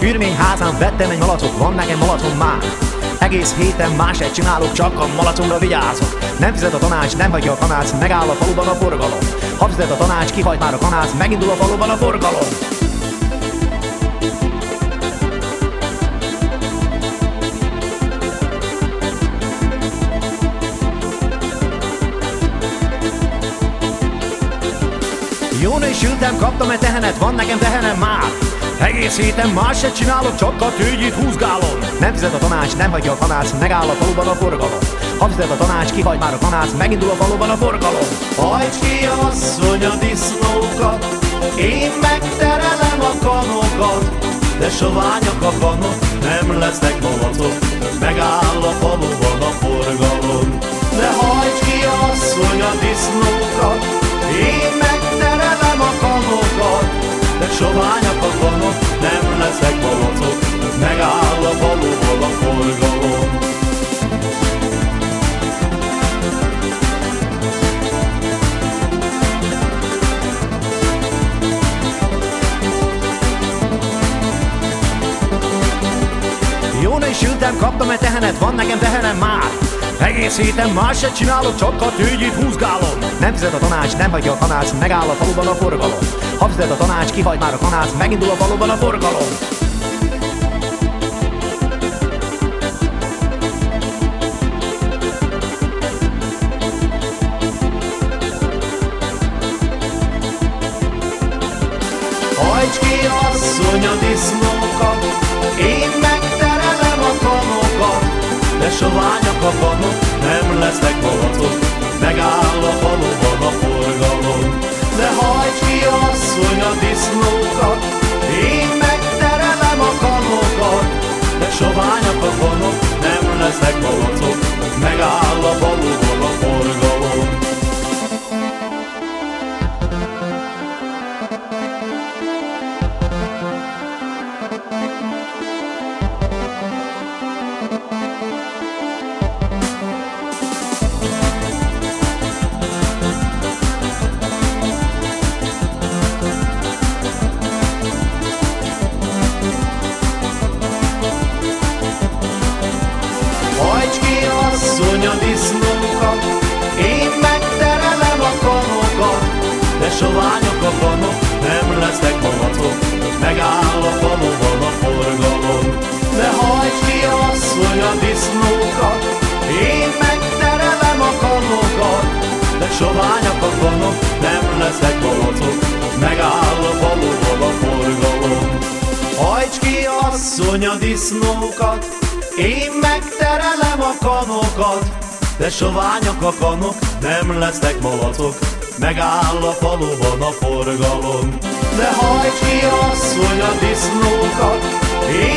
Nagynény házán vettem egy malacot, van nekem malacom már. Egész héten más egy csinálok, csak a malacomra vigyázok. Nem fizet a tanács, nem hagyja a kanác, megáll a faluban a forgalom. Ha fizet a tanács, kihagy már a kanác, megindul a faluban a forgalom. Jó és ültem, kaptam egy tehenet, van nekem tehenem már. Egész héten más se csinálok, csak a tőgyit húzgálom. Nem fizet a tanács, nem hagyja a kanác, megáll a faluban a forgalom. Ha fizet a tanács, kihagy már a kanác, megindul a faluban a forgalom. Hajts ki asszony a disznókat, én megterelem a kanokat, de soványak a kanok, nem lesznek malacok, megáll Jó és ültem, kaptam egy tehenet, van nekem tehenem már. Egész héten más se csinálok, csak a tőgyit húzgálom. Nem fizet a tanács, nem hagyja a kanác, megáll a faluban a forgalom. Ha fizet a tanács, kihagy már a kanác, megindul a faluban a forgalom. Hajts ki asszony a disznókat, én kanokat, de soványak a kanok, nem lesznek malacok, megáll a faluban a forgalom. De hajts ki asszony a disznókat, én megterelem a kanokat, de soványak de soványok a kanok, nem lesznek malacok, megáll a faluban a forgalom. Hajts ki asszony a disznókat, én megterelem a kanokat, de soványak a kanok, nem lesznek malacok, megáll a faluban a forgalom. De hajts ki asszony a disznókat, én